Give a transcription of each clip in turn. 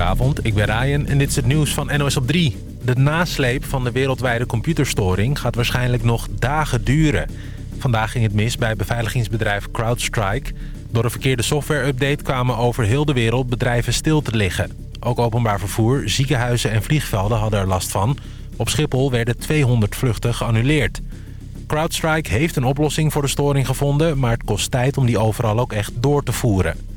Goedenavond, ik ben Ryan en dit is het nieuws van NOS op 3. De nasleep van de wereldwijde computerstoring gaat waarschijnlijk nog dagen duren. Vandaag ging het mis bij beveiligingsbedrijf CrowdStrike. Door een verkeerde software-update kwamen over heel de wereld bedrijven stil te liggen. Ook openbaar vervoer, ziekenhuizen en vliegvelden hadden er last van. Op Schiphol werden 200 vluchten geannuleerd. CrowdStrike heeft een oplossing voor de storing gevonden... maar het kost tijd om die overal ook echt door te voeren.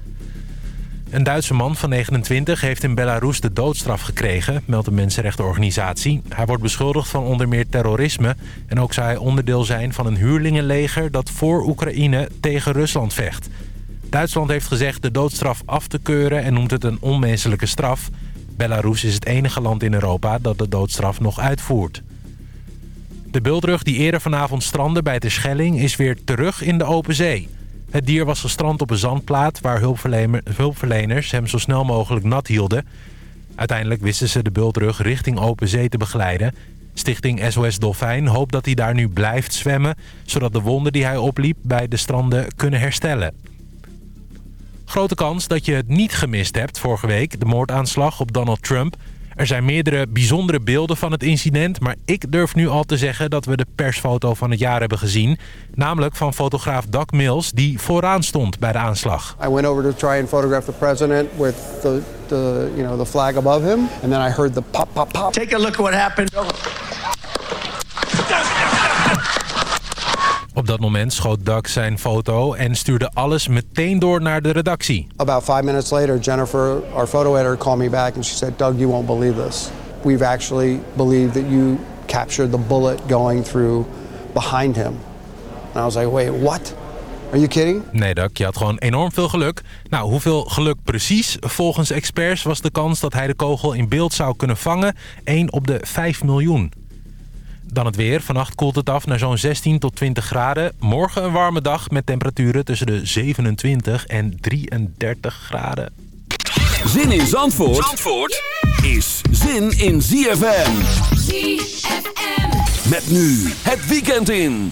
Een Duitse man van 29 heeft in Belarus de doodstraf gekregen, meldt een mensenrechtenorganisatie. Hij wordt beschuldigd van onder meer terrorisme en ook zou hij onderdeel zijn van een huurlingenleger dat voor Oekraïne tegen Rusland vecht. Duitsland heeft gezegd de doodstraf af te keuren en noemt het een onmenselijke straf. Belarus is het enige land in Europa dat de doodstraf nog uitvoert. De bultrug die eerder vanavond strandde bij de Schelling is weer terug in de open zee. Het dier was gestrand op een zandplaat waar hulpverleners hem zo snel mogelijk nat hielden. Uiteindelijk wisten ze de bultrug richting open zee te begeleiden. Stichting SOS Dolfijn hoopt dat hij daar nu blijft zwemmen... zodat de wonden die hij opliep bij de stranden kunnen herstellen. Grote kans dat je het niet gemist hebt vorige week, de moordaanslag op Donald Trump... Er zijn meerdere bijzondere beelden van het incident... maar ik durf nu al te zeggen dat we de persfoto van het jaar hebben gezien. Namelijk van fotograaf Doug Mills, die vooraan stond bij de aanslag. I went over to try and photograph the president with the, the, you know, the flag above him. And then I heard the pop, pop, pop. Take a look at what happened. Op dat moment schoot Doug zijn foto en stuurde alles meteen door naar de redactie. About five minutes later, Jennifer, our photo editor, called me back and she said, Doug, you won't believe this. We've actually believed that you captured the bullet going through behind him. And I was like, wait, what? Are you kidding? Nee, Doug, je had gewoon enorm veel geluk. Nou, hoeveel geluk precies? Volgens experts was de kans dat hij de kogel in beeld zou kunnen vangen 1 op de 5 miljoen. Dan het weer. Vannacht koelt het af naar zo'n 16 tot 20 graden. Morgen een warme dag met temperaturen tussen de 27 en 33 graden. Zin in Zandvoort, Zandvoort is zin in ZFM. ZFM. Met nu het weekend in.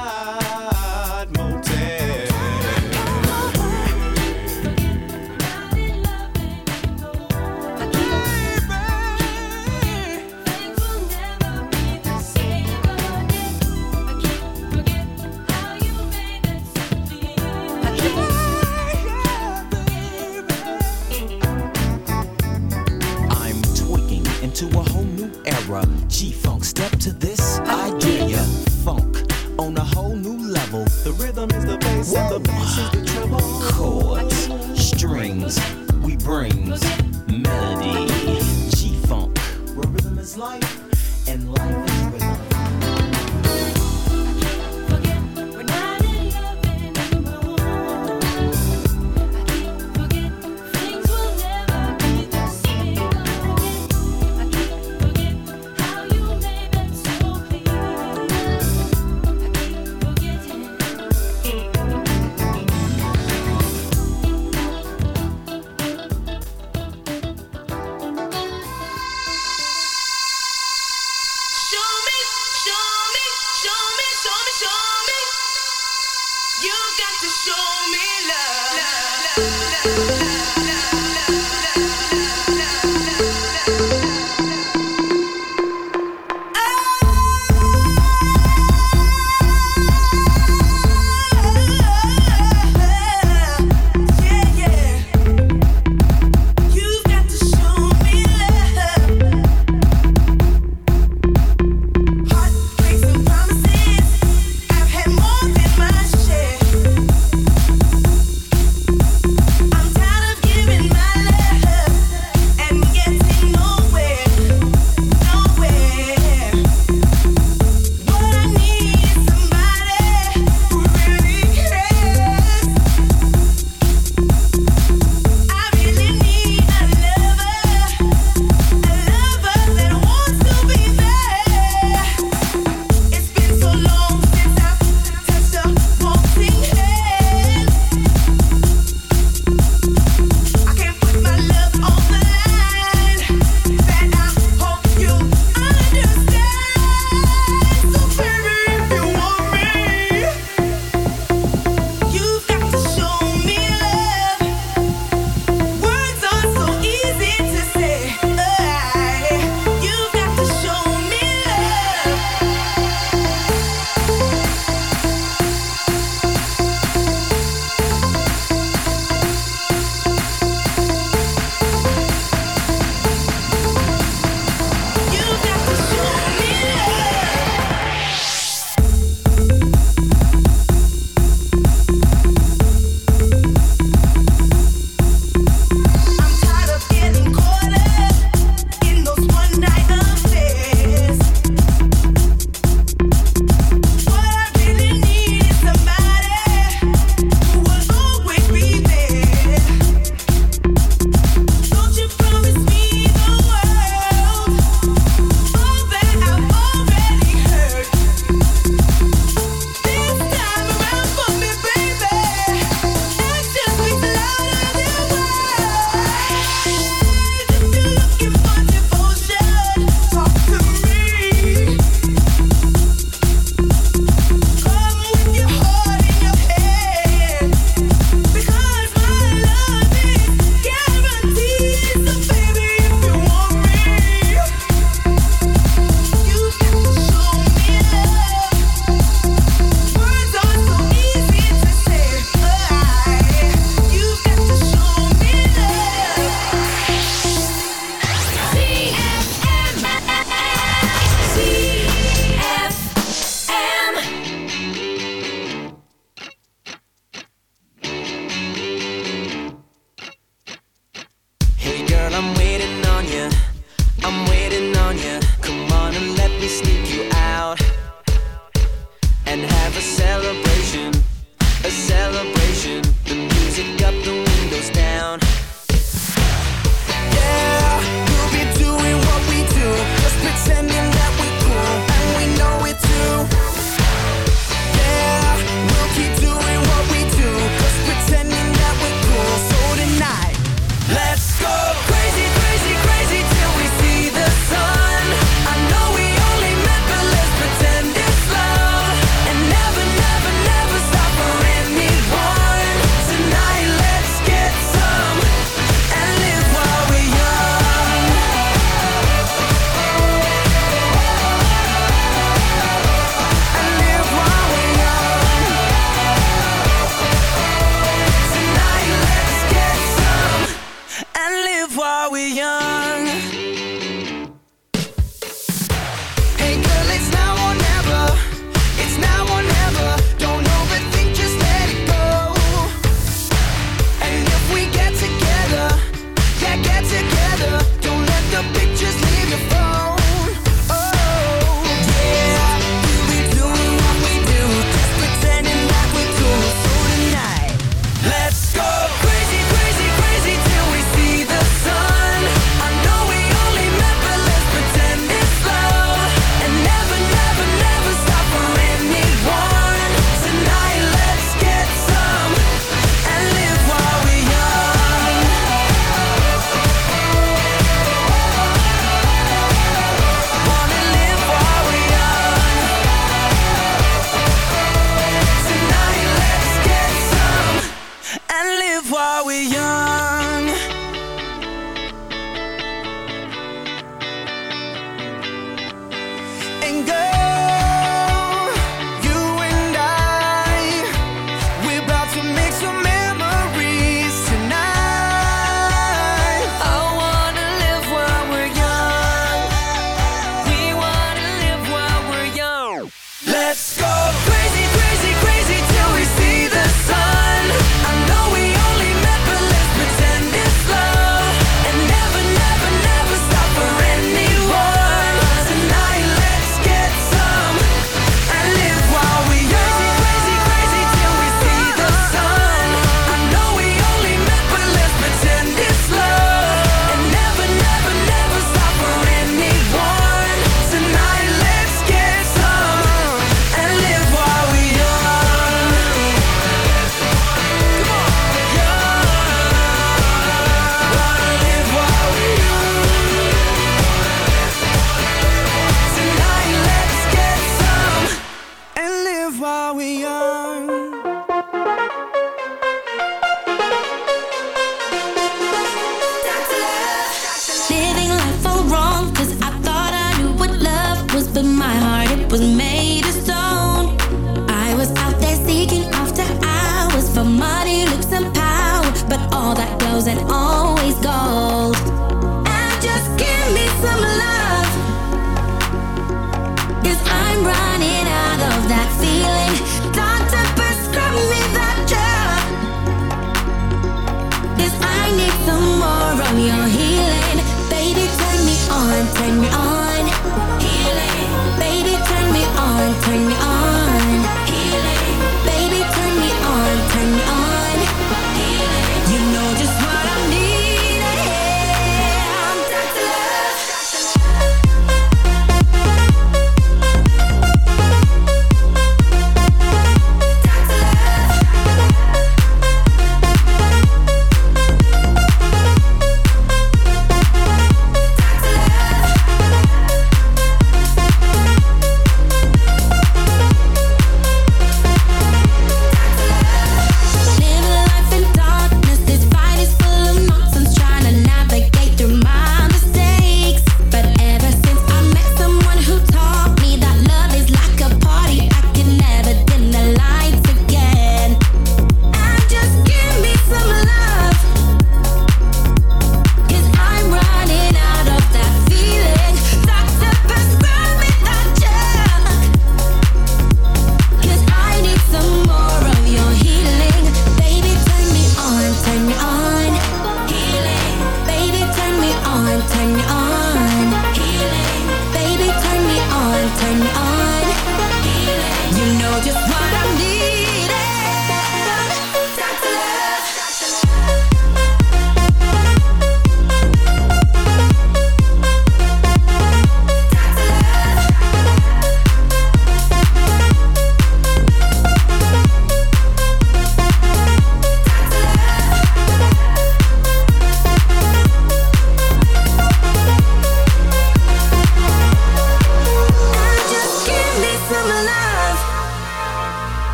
step to this, idea. Funk on a whole new level. The rhythm is the bass and the bass is the treble. Chords, strings, we bring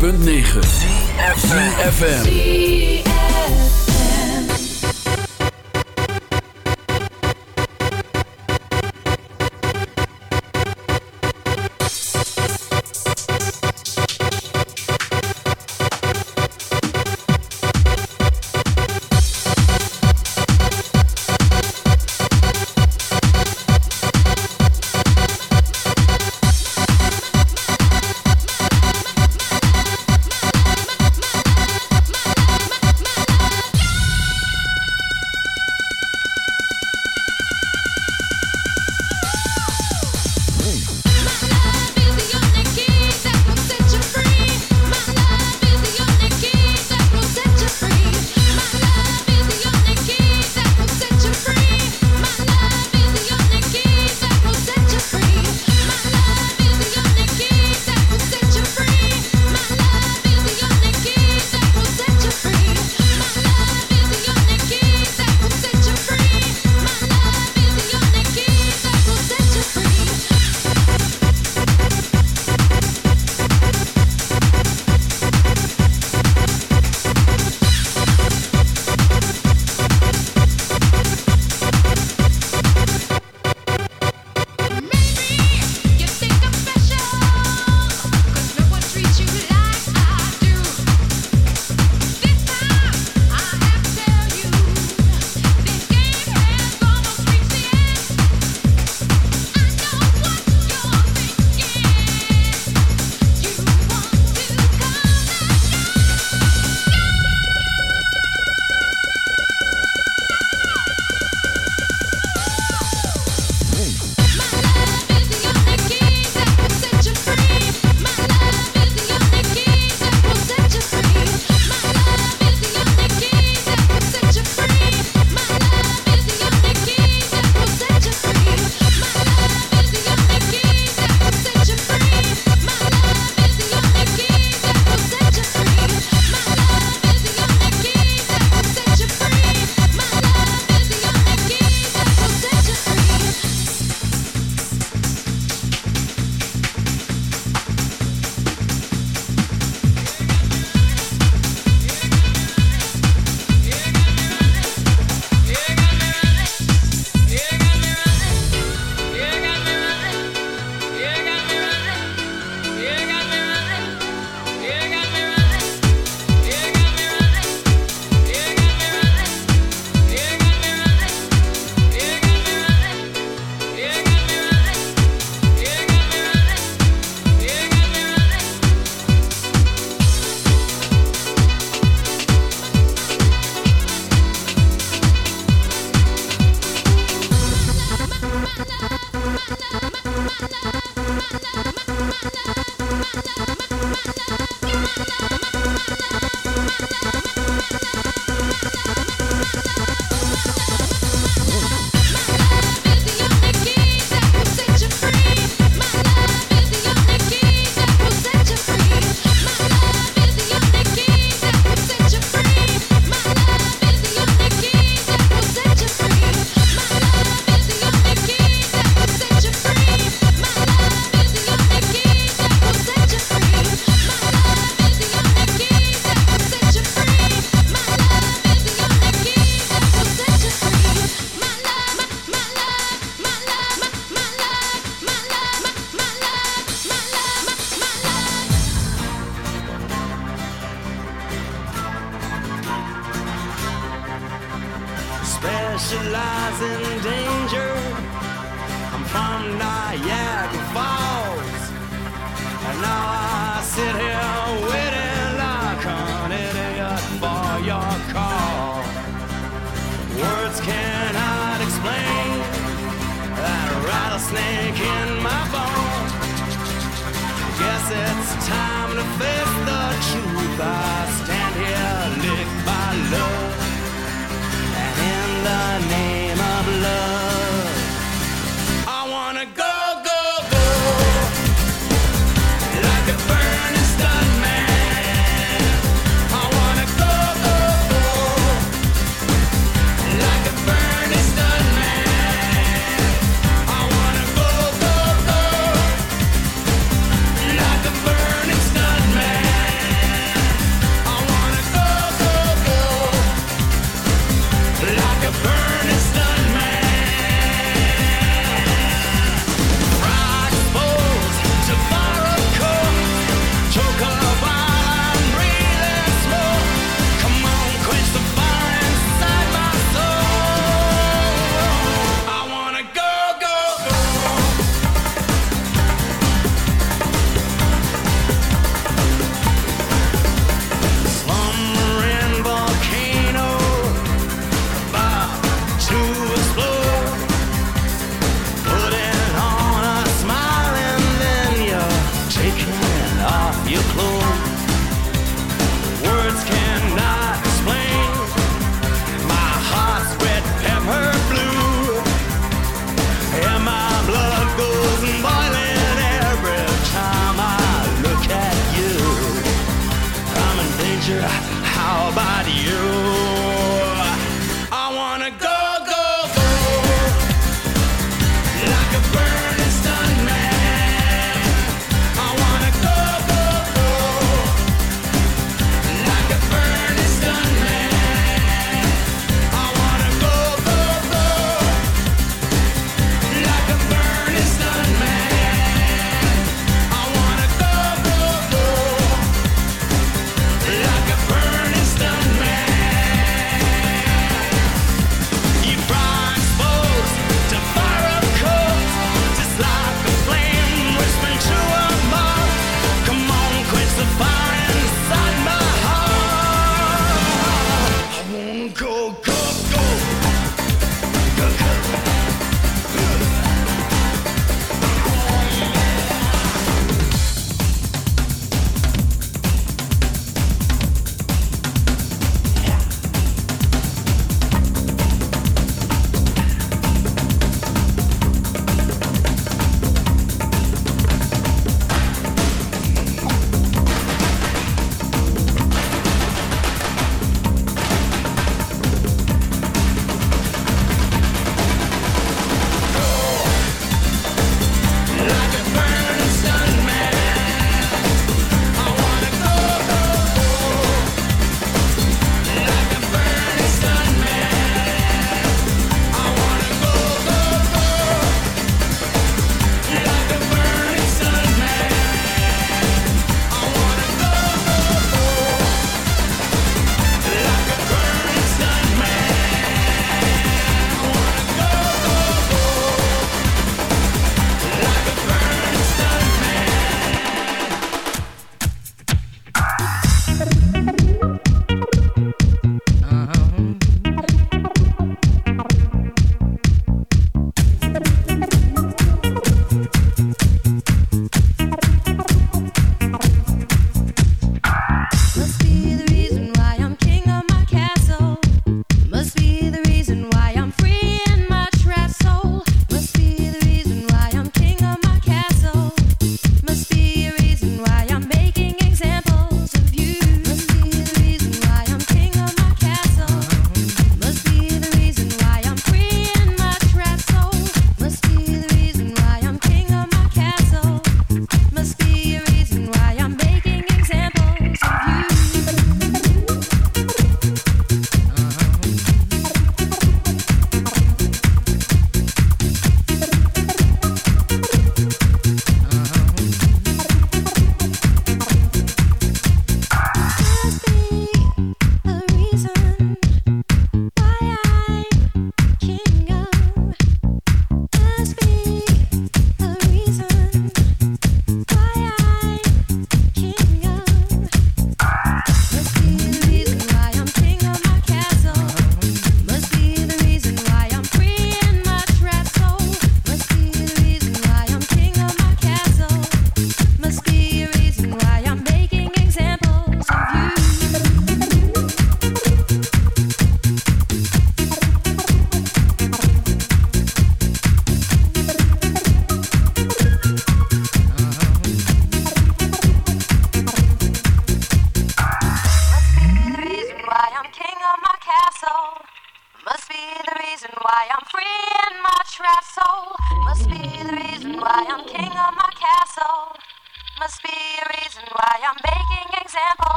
106.9 CFFM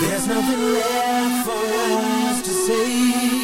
There's nothing left for us to say.